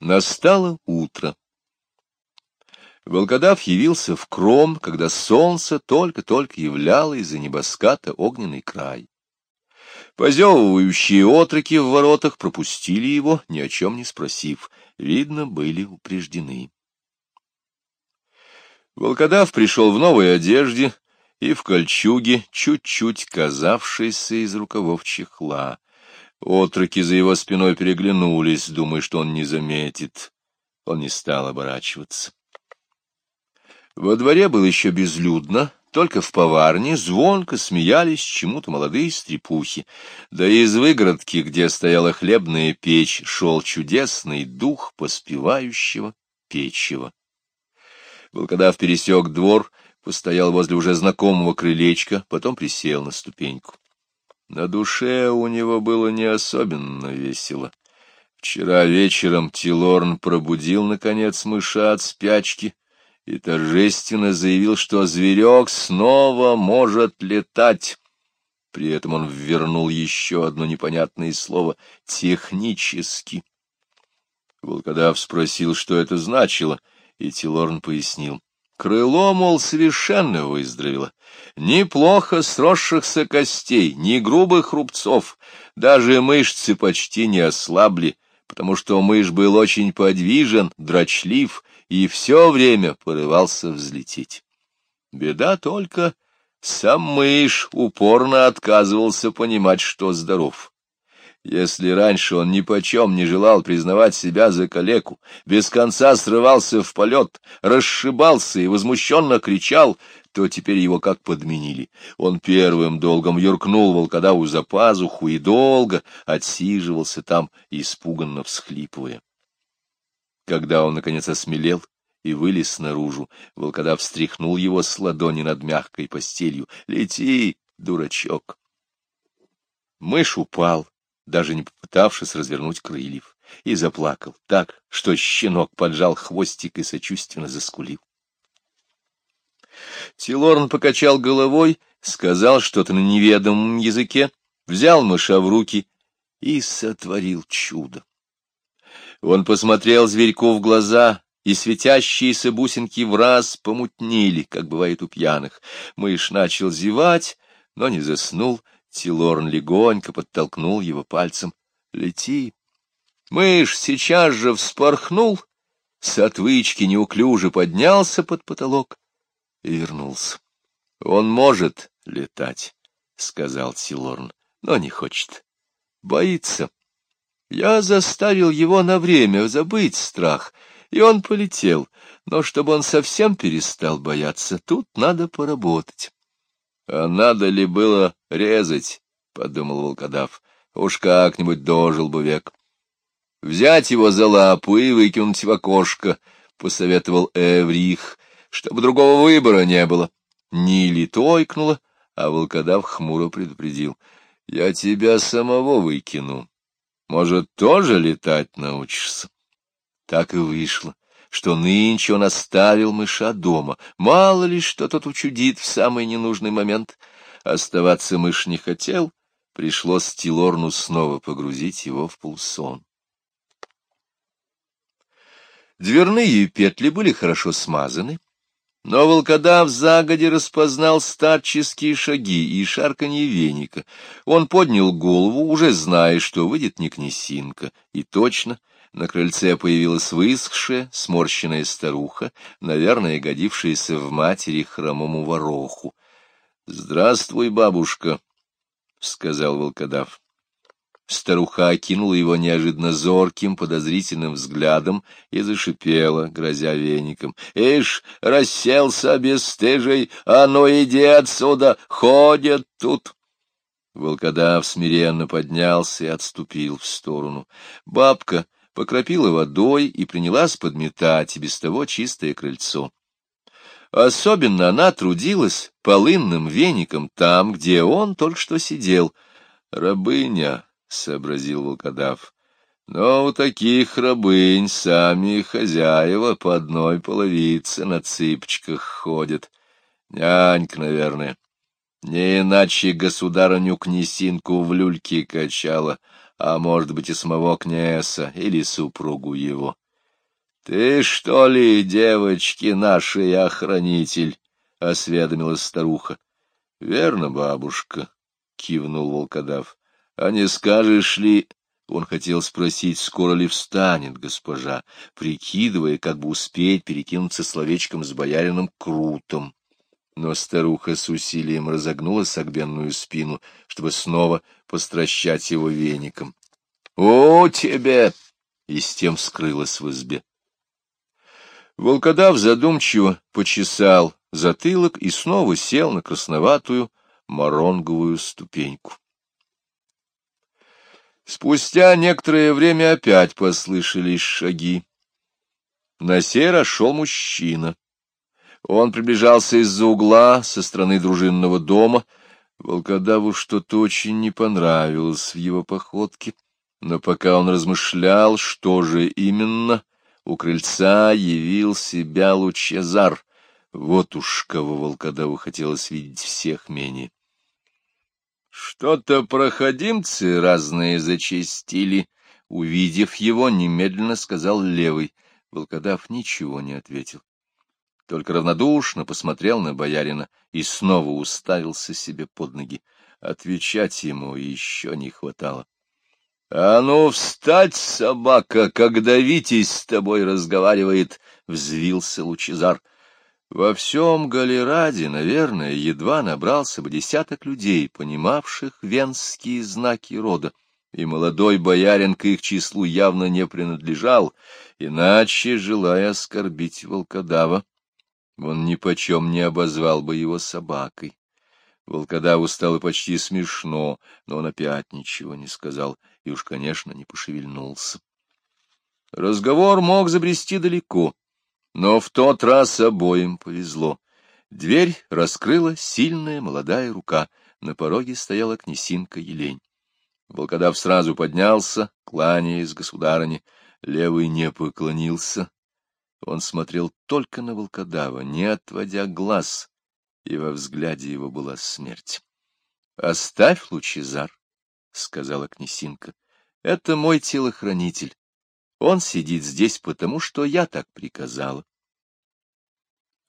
Настало утро. Волкодав явился в кром, когда солнце только-только являло из-за небоската огненный край. Позевывающие отроки в воротах пропустили его, ни о чем не спросив. Видно, были упреждены. Волкодав пришел в новой одежде и в кольчуге, чуть-чуть казавшейся из рукавов чехла. Отроки за его спиной переглянулись, думая, что он не заметит. Он не стал оборачиваться. Во дворе было еще безлюдно, только в поварне звонко смеялись чему-то молодые стрепухи. Да и из выгородки, где стояла хлебная печь, шел чудесный дух поспевающего печева. Волкодав пересек двор, постоял возле уже знакомого крылечка, потом присел на ступеньку. На душе у него было не особенно весело. Вчера вечером Тилорн пробудил, наконец, мыша от спячки и торжественно заявил, что зверек снова может летать. При этом он ввернул еще одно непонятное слово — «технически». Волкодав спросил, что это значило, и Тилорн пояснил. Крыло, мол, совершенно выздоровело. Неплохо сросшихся костей, ни грубых рубцов, даже мышцы почти не ослабли, потому что мышь был очень подвижен, дрочлив и все время порывался взлететь. Беда только, сам мышь упорно отказывался понимать, что здоров. Если раньше он ни почем не желал признавать себя за калеку, без конца срывался в полет, расшибался и возмущенно кричал, то теперь его как подменили. Он первым долгом юркнул волкодаву за пазуху и долго отсиживался там, испуганно всхлипывая. Когда он, наконец, осмелел и вылез наружу, волкодав встряхнул его с ладони над мягкой постелью. «Лети, дурачок!» Мышь упал даже не попытавшись развернуть крыльев, и заплакал так, что щенок поджал хвостик и сочувственно заскулил. Тилорн покачал головой, сказал что-то на неведомом языке, взял мыша в руки и сотворил чудо. Он посмотрел зверьку в глаза, и светящиеся бусинки в раз помутнели, как бывает у пьяных. Мышь начал зевать, но не заснул, Тилорн легонько подтолкнул его пальцем. — Лети. Мышь сейчас же вспорхнул, с отвычки неуклюже поднялся под потолок и вернулся. — Он может летать, — сказал Тилорн, — но не хочет. Боится. Я заставил его на время забыть страх, и он полетел, но чтобы он совсем перестал бояться, тут надо поработать. А надо ли было резать, — подумал волкодав, — уж как-нибудь дожил бы век. Взять его за лапу и выкинуть в окошко, — посоветовал Эврих, — чтобы другого выбора не было. Нили тойкнула, а волкодав хмуро предупредил. — Я тебя самого выкину. Может, тоже летать научишься? Так и вышло что нынче он оставил мыша дома. Мало ли, что тот учудит в самый ненужный момент. Оставаться мышь не хотел, пришлось Тилорну снова погрузить его в полсон. Дверные петли были хорошо смазаны, но волкодав загоди распознал старческие шаги и шарканье веника. Он поднял голову, уже зная, что выйдет не князинка, и точно — на крыльце появилась высохшая, сморщенная старуха, наверное, годившаяся в матери хромому вороху. — Здравствуй, бабушка, — сказал волкодав. Старуха окинула его неожиданно зорким, подозрительным взглядом и зашипела, грозя веником. — Ишь, расселся бесстыжий, а ну иди отсюда, ходят тут! Волкодав смиренно поднялся и отступил в сторону. Бабка покропила водой и принялась подметать и без того чистое крыльцо. Особенно она трудилась полынным веником там, где он только что сидел. «Рабыня», — сообразил волкодав, — «но у таких рабынь сами хозяева по одной половице на цыпочках ходят. Нянька, наверное. Не иначе государыню князинку в люльке качала» а может быть и самого князя или супругу его. — Ты, что ли, девочки нашей охранитель? — осведомилась старуха. — Верно, бабушка, — кивнул волкодав. — А не скажешь ли... Он хотел спросить, скоро ли встанет госпожа, прикидывая, как бы успеть перекинуться словечком с боярином Крутом. Но старуха с усилием разогнула согбенную спину, чтобы снова постращать его веником. — О, тебе! — и с тем скрылась в избе. Волкодав задумчиво почесал затылок и снова сел на красноватую моронговую ступеньку. Спустя некоторое время опять послышались шаги. На сей шел мужчина. Он приближался из-за угла со стороны дружинного дома. Волкодаву что-то очень не понравилось в его походке, но пока он размышлял, что же именно, у крыльца явил себя Лучезар. Вот уж кого волкодаву хотелось видеть всех менее. Что-то проходимцы разные зачастили. Увидев его, немедленно сказал левый. Волкодав ничего не ответил. Только равнодушно посмотрел на боярина и снова уставился себе под ноги. Отвечать ему еще не хватало. — А ну, встать, собака, когда Витязь с тобой разговаривает! — взвился Лучезар. Во всем Галераде, наверное, едва набрался бы десяток людей, понимавших венские знаки рода, и молодой боярин к их числу явно не принадлежал, иначе, желая оскорбить волкодава, он нипочем не обозвал бы его собакой. Волкодаву стало почти смешно, но он опять ничего не сказал и уж, конечно, не пошевельнулся. Разговор мог забрести далеко, но в тот раз обоим повезло. Дверь раскрыла сильная молодая рука. На пороге стояла князинка Елень. Волкодав сразу поднялся, кланяясь государыне. Левый не поклонился. Он смотрел только на волкодава, не отводя глаз, и во взгляде его была смерть. — Оставь, Лучезар, — сказала князинка, — это мой телохранитель. Он сидит здесь потому, что я так приказала.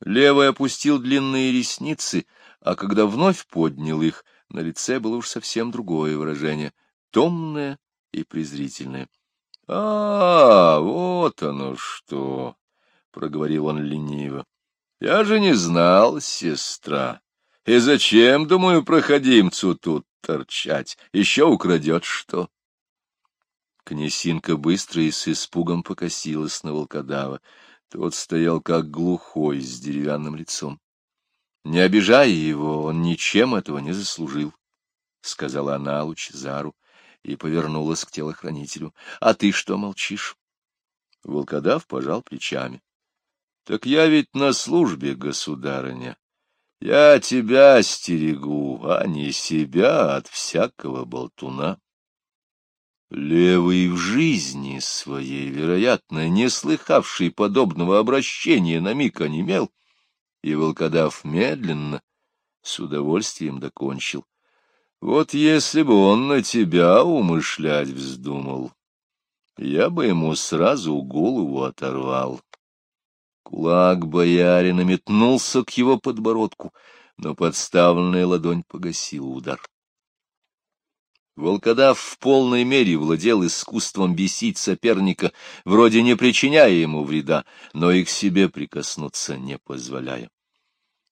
Левый опустил длинные ресницы, а когда вновь поднял их, на лице было уж совсем другое выражение, томное и презрительное. — А, вот оно что! — проговорил он лениво. — Я же не знал, сестра. И зачем, думаю, проходимцу тут торчать? Еще украдет что? Князинка быстро и с испугом покосилась на волкодава. Тот стоял как глухой, с деревянным лицом. — Не обижай его, он ничем этого не заслужил, — сказала она Лучезару и повернулась к телохранителю. — А ты что молчишь? Волкодав пожал плечами. — Так я ведь на службе, государыня. Я тебя стерегу, а не себя от всякого болтуна. Левый в жизни своей, вероятно, не слыхавший подобного обращения, на миг онемел, и волкодав медленно, с удовольствием докончил. Вот если бы он на тебя умышлять вздумал, я бы ему сразу голову оторвал. Кулак боярина метнулся к его подбородку, но подставленная ладонь погасила удар. Волкодав в полной мере владел искусством бесить соперника, вроде не причиняя ему вреда, но и к себе прикоснуться не позволяя.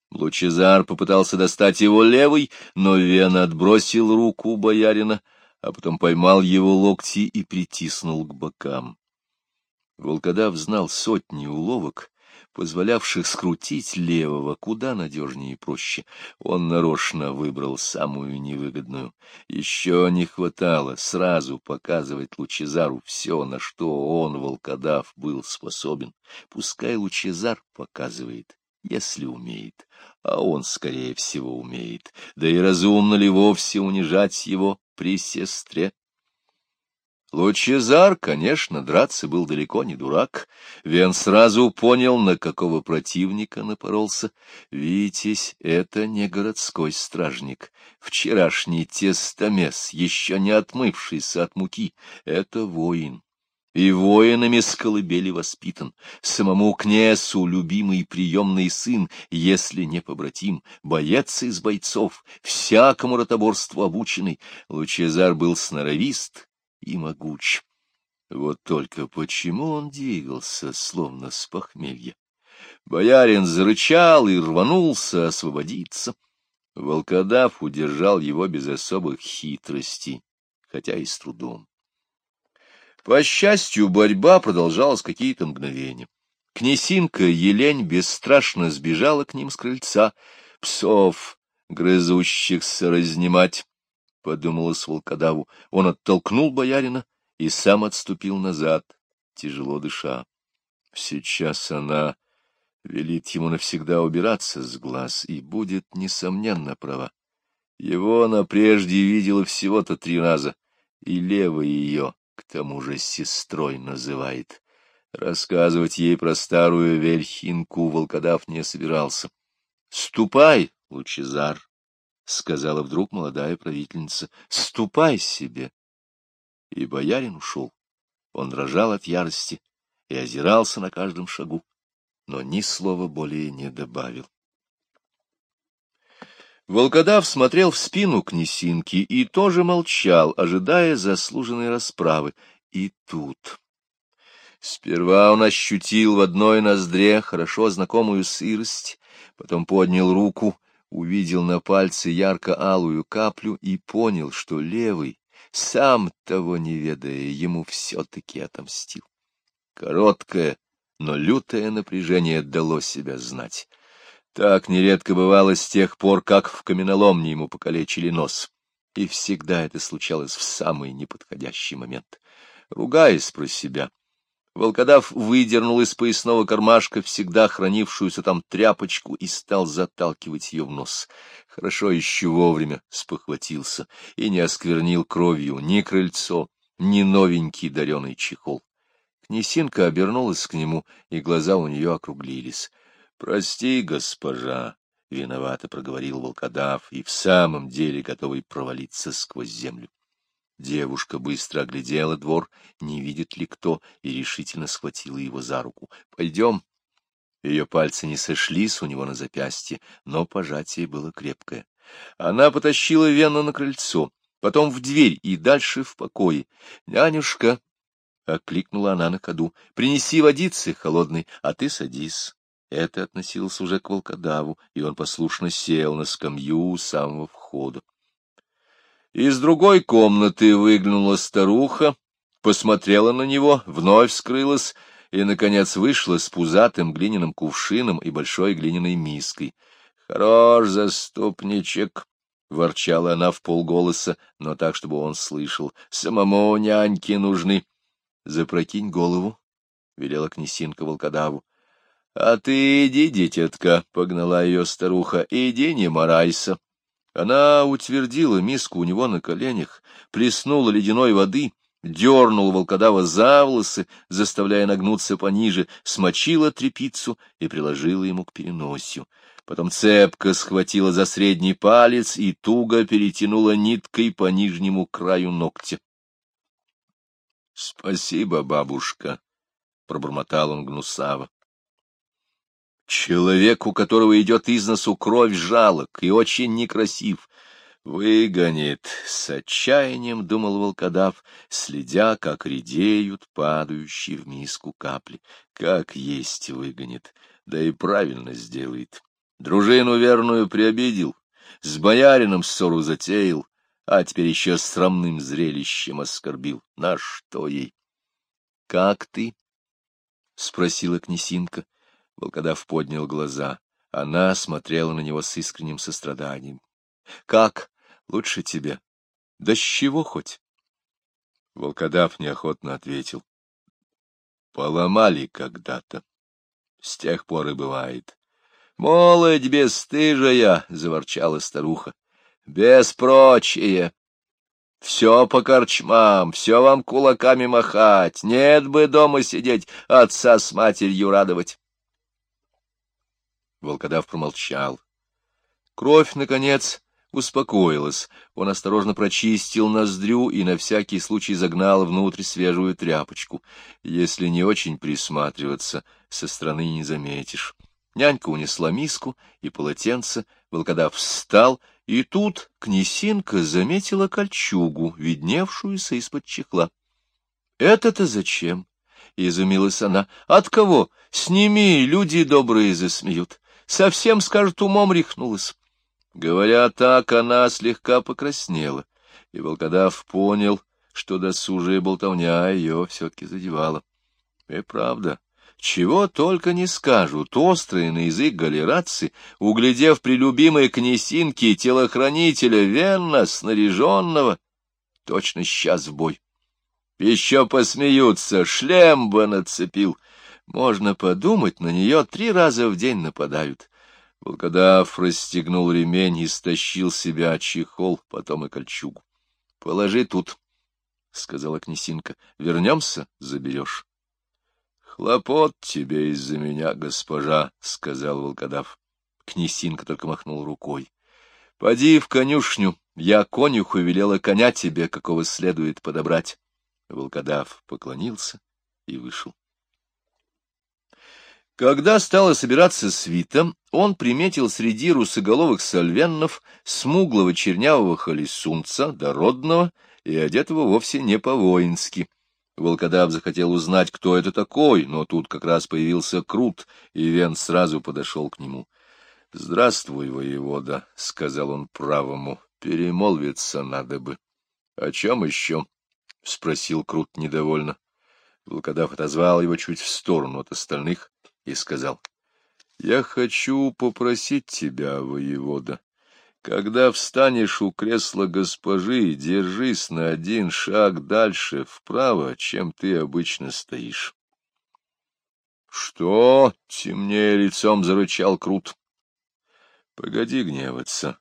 Лучезар попытался достать его левой, но Вена отбросил руку боярина, а потом поймал его локти и притиснул к бокам. Волкодав знал сотни уловок, позволявших скрутить левого куда надежнее и проще. Он нарочно выбрал самую невыгодную. Еще не хватало сразу показывать Лучезару все, на что он, волкодав, был способен. Пускай Лучезар показывает, если умеет, а он, скорее всего, умеет. Да и разумно ли вовсе унижать его при сестре? Лучезар, конечно, драться был далеко не дурак. Вен сразу понял, на какого противника напоролся. Витязь — это не городской стражник. Вчерашний тестомес, еще не отмывшийся от муки, — это воин. и воинами с колыбели воспитан, самому князю любимый приемный сын, если не побратим, боец из бойцов, всякому ротоборству обученный, Лучезар был сноровист и могуч. Вот только почему он двигался, словно с похмелья? Боярин зарычал и рванулся освободиться. Волкодав удержал его без особых хитростей, хотя и с трудом. По счастью, борьба продолжалась какие-то мгновения. Князинка Елень бесстрашно сбежала к ним с крыльца. Псов, грызущихся разнимать, — подумалось волкодаву. Он оттолкнул боярина и сам отступил назад, тяжело дыша. Сейчас она велит ему навсегда убираться с глаз и будет, несомненно, права. Его она прежде видела всего-то три раза, и левая ее к тому же сестрой называет. Рассказывать ей про старую вельхинку волкодав не собирался. — Ступай, Лучезар, — сказала вдруг молодая правительница, — ступай себе. И боярин ушел. Он дрожал от ярости и озирался на каждом шагу, но ни слова более не добавил. Волкодав смотрел в спину князинки и тоже молчал, ожидая заслуженной расправы. И тут... Сперва он ощутил в одной ноздре хорошо знакомую сырость, потом поднял руку, увидел на пальце ярко-алую каплю и понял, что левый, сам того не ведая, ему все-таки отомстил. Короткое, но лютое напряжение дало себя знать. Так нередко бывало с тех пор, как в каменоломне ему покалечили нос. И всегда это случалось в самый неподходящий момент. Ругаясь про себя, волкодав выдернул из поясного кармашка всегда хранившуюся там тряпочку и стал заталкивать ее в нос. Хорошо еще вовремя спохватился и не осквернил кровью ни крыльцо, ни новенький дареный чехол. Князинка обернулась к нему, и глаза у нее округлились. Прости, госпожа, — виновато проговорил волкодав, и в самом деле готовый провалиться сквозь землю. Девушка быстро оглядела двор, не видит ли кто, и решительно схватила его за руку. — Пойдем. Ее пальцы не сошлись у него на запястье, но пожатие было крепкое. Она потащила Вену на крыльцо, потом в дверь и дальше в покое. — Нянюшка! — окликнула она на ходу. — Принеси водицы холодной, а ты садись. Это относилось уже к волкодаву, и он послушно сел на скамью у самого входа. Из другой комнаты выглянула старуха, посмотрела на него, вновь скрылась и, наконец, вышла с пузатым глиняным кувшином и большой глиняной миской. — Хорош, заступничек! — ворчала она в полголоса, но так, чтобы он слышал. — Самому няньки нужны. — Запрокинь голову, — велела князинка волкодаву. — А ты иди, дитятка, — погнала ее старуха, — иди не морайся. Она утвердила миску у него на коленях, плеснула ледяной воды, дернула волкодава за волосы, заставляя нагнуться пониже, смочила трепицу и приложила ему к переносию. Потом цепко схватила за средний палец и туго перетянула ниткой по нижнему краю ногтя. — Спасибо, бабушка, — пробормотал он гнусаво. Человек, у которого идет из носу кровь, жалок и очень некрасив. Выгонит, с отчаянием думал волкодав, следя, как редеют падающие в миску капли. Как есть выгонит, да и правильно сделает. Дружину верную приобидел, с боярином ссору затеял, а теперь еще срамным зрелищем оскорбил. На что ей? — Как ты? — спросила князинка. Волкодав поднял глаза. Она смотрела на него с искренним состраданием. — Как? Лучше тебе? Да с чего хоть? Волкодав неохотно ответил. — Поломали когда-то. С тех пор и бывает. — Молодь бесстыжая! — заворчала старуха. — Беспрочие! Все по корчмам, все вам кулаками махать, нет бы дома сидеть, отца с матерью радовать. Волкодав промолчал. Кровь, наконец, успокоилась. Он осторожно прочистил ноздрю и на всякий случай загнал внутрь свежую тряпочку. Если не очень присматриваться, со стороны не заметишь. Нянька унесла миску и полотенце, волкодав встал, и тут князинка заметила кольчугу, видневшуюся из-под чехла. — Это-то зачем? — изумилась она. — От кого? Сними, люди добрые засмеют. Совсем, скажут, умом рехнулась. Говоря так, она слегка покраснела, и волкодав понял, что досужая болтовня ее все-таки задевала. И правда, чего только не скажут острые на язык галератцы, углядев при любимой князинке телохранителя венно снаряженного, точно сейчас в бой. Еще посмеются, шлем бы нацепил. Можно подумать, на нее три раза в день нападают. Волкодав расстегнул ремень и стащил себя чехол, потом и кольчугу. — Положи тут, — сказала князинка. — Вернемся, заберешь. — Хлопот тебе из-за меня, госпожа, — сказал волкодав. Князинка только махнул рукой. — Поди в конюшню, я конюху велела коня тебе, какого следует подобрать. Волкодав поклонился и вышел. Когда стало собираться свита, он приметил среди русоголовых сальвеннов смуглого чернявого холесунца, дородного и одетого вовсе не по-воински. Волкодав захотел узнать, кто это такой, но тут как раз появился Крут, и Вен сразу подошел к нему. — Здравствуй, воевода, — сказал он правому, — перемолвиться надо бы. — О чем еще? — спросил Крут недовольно. Волкодав отозвал его чуть в сторону от остальных и сказал, — Я хочу попросить тебя, воевода, когда встанешь у кресла госпожи, держись на один шаг дальше вправо, чем ты обычно стоишь. — Что? — темнее лицом зарычал Крут. — Погоди гневаться.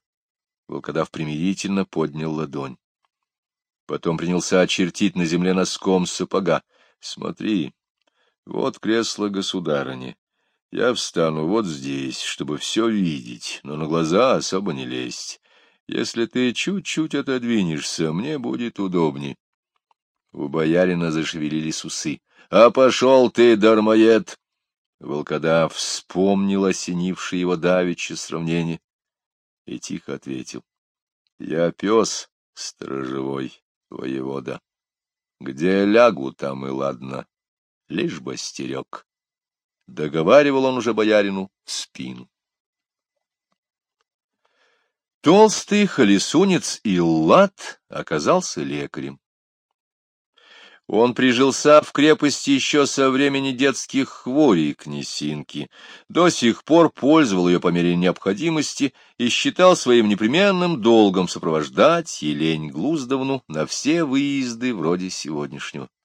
Волкодав примирительно поднял ладонь. Потом принялся очертить на земле носком сапога. — Смотри, вот кресло государыни. Я встану вот здесь, чтобы все видеть, но на глаза особо не лезть. Если ты чуть-чуть отодвинешься, мне будет удобней. У боярина зашевелились усы. — А пошел ты, дармоед! Волкодав вспомнил осенившее его давичье сравнение и тихо ответил. — Я пес сторожевой, воевода. Где лягу, там и ладно лишь бы стерег. Договаривал он уже боярину в спину. Толстый холесунец Иллат оказался лекарем. Он прижился в крепости еще со времени детских хворей князинки, до сих пор пользовал ее по мере необходимости и считал своим непременным долгом сопровождать Елень Глуздовну на все выезды вроде сегодняшнего. —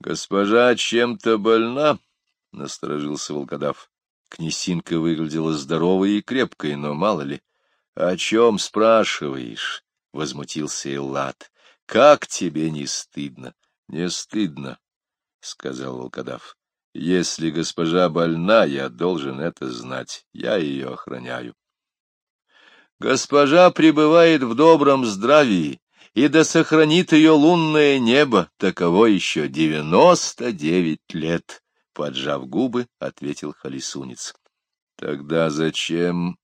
Госпожа чем-то больна? — насторожился волкодав. Князинка выглядела здоровой и крепкой, но мало ли. — О чем спрашиваешь? — возмутился Эллад. — Как тебе не стыдно? — Не стыдно, — сказал волкодав. — Если госпожа больна, я должен это знать. Я ее охраняю. — Госпожа пребывает в добром здравии, и да сохранит ее лунное небо, таково еще девяносто девять лет, — поджав губы, ответил Халисунец. — Тогда зачем?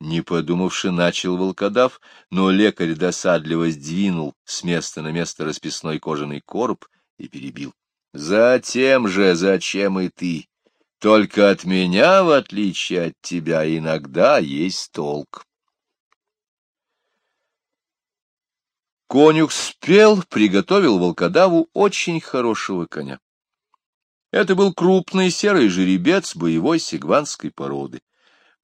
Не подумавши, начал волкодав, но лекарь досадливо сдвинул с места на место расписной кожаный короб и перебил. — Затем же, зачем и ты? Только от меня, в отличие от тебя, иногда есть толк. Конюх спел, приготовил волкодаву очень хорошего коня. Это был крупный серый жеребец боевой сигванской породы.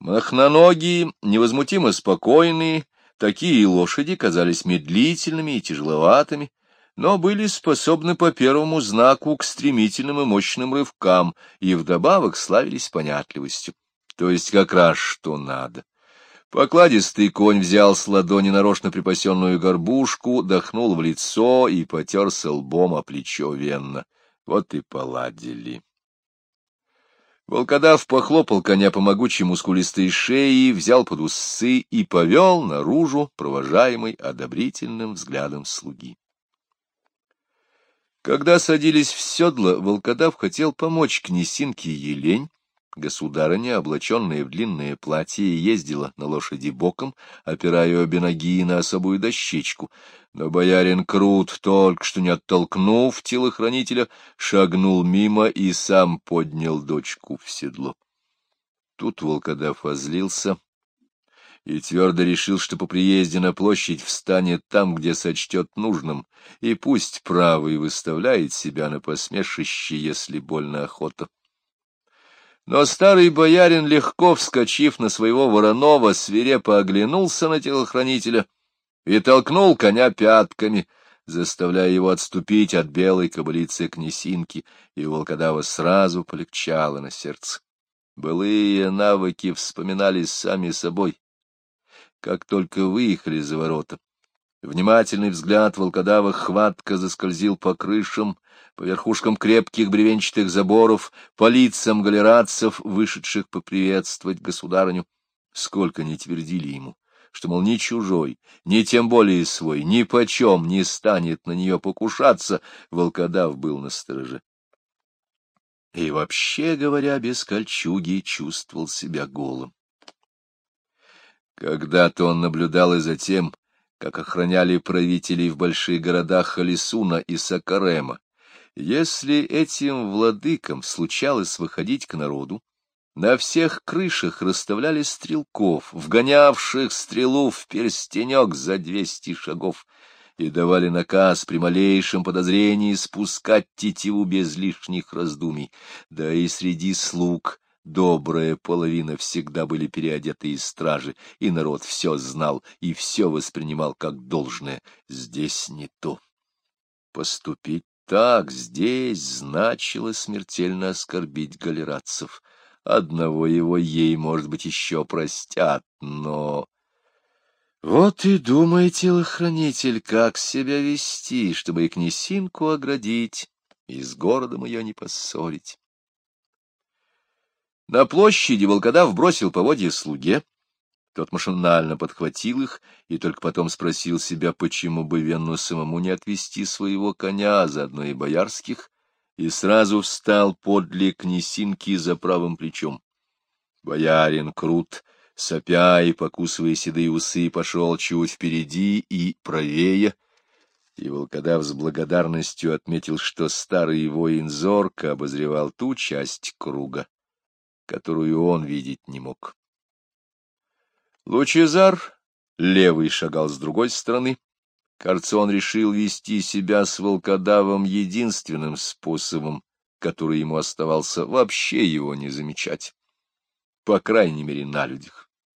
Махноногие, невозмутимо спокойные, такие лошади казались медлительными и тяжеловатыми, но были способны по первому знаку к стремительным и мощным рывкам и вдобавок славились понятливостью, то есть как раз что надо. Покладистый конь взял с ладони нарочно припасенную горбушку, дохнул в лицо и потерся лбом о плечо Венна. Вот и поладили. Волкодав похлопал коня по могучей мускулистой шее, взял под усы и повел наружу, провожаемый одобрительным взглядом слуги. Когда садились в седло, волкодав хотел помочь князинке Елень, Государыня, облаченная в длинное платье, ездила на лошади боком, опирая обе ноги на особую дощечку, но боярин Крут, только что не оттолкнув телохранителя, шагнул мимо и сам поднял дочку в седло. Тут волкодав озлился и твердо решил, что по приезде на площадь встанет там, где сочтет нужным, и пусть правый выставляет себя на посмешище, если больно охота. Но старый боярин, легко вскочив на своего Воронова, свирепо оглянулся на телохранителя и толкнул коня пятками, заставляя его отступить от белой кобылицы князинки, и волкодава сразу полегчало на сердце. Былые навыки вспоминались сами собой. Как только выехали за ворота, Внимательный взгляд волкодава хватко заскользил по крышам, по верхушкам крепких бревенчатых заборов, по лицам галератцев, вышедших поприветствовать государыню. Сколько не твердили ему, что, мол, ни чужой, ни тем более свой, ни почем не станет на нее покушаться, волкодав был на стороже. И вообще, говоря, без кольчуги чувствовал себя голым. Когда-то он наблюдал и за тем, как охраняли правителей в больших городах Халисуна и Сакарема. Если этим владыкам случалось выходить к народу, на всех крышах расставляли стрелков, вгонявших стрелу в перстенек за двести шагов, и давали наказ при малейшем подозрении спускать тетиву без лишних раздумий. Да и среди слуг добрая половина всегда были переодеты из стражи, и народ все знал и все воспринимал как должное. Здесь не то. Поступить так здесь значило смертельно оскорбить галерадцев. Одного его ей, может быть, еще простят, но... Вот и думай, телохранитель, как себя вести, чтобы и князинку оградить, и с городом ее не поссорить. На площади волкодав бросил поводья слуге. Тот машинально подхватил их и только потом спросил себя, почему бы Венну самому не отвести своего коня, а заодно и боярских, и сразу встал подле князинки за правым плечом. Боярин Крут, сопя и покусывая седые усы, пошел чуть впереди и правее, и волкодав с благодарностью отметил, что старый воин зорко обозревал ту часть круга, которую он видеть не мог. Лучезар, левый, шагал с другой стороны. Кажется, он решил вести себя с волкодавом единственным способом, который ему оставался вообще его не замечать, по крайней мере, на людях.